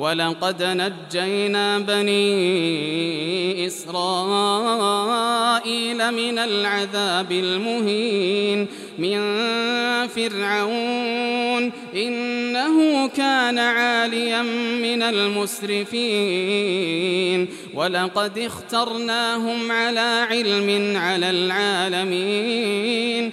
ولقد نجينا بني إسرائيل من العذاب المهين من فرعون إنه كان عاليا من المسرفين ولقد اخترناهم على علم على العالمين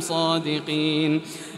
صادقين.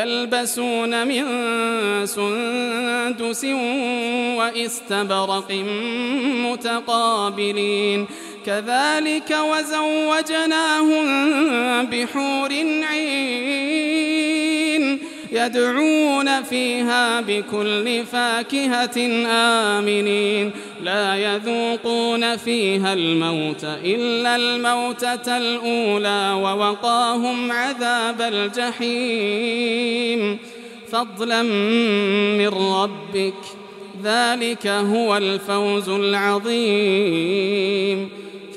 يلبسون من سندس وإستبرق متقابلين. كذلك وزوجناهم بحور عين يدعون فيها بكل فاكهة آمنين. لا يذوقون فيها الموت إلا الموتة الأولى ووقاهم عذاب الجحيم. فضلا من ربك ذلك هو الفوز العظيم.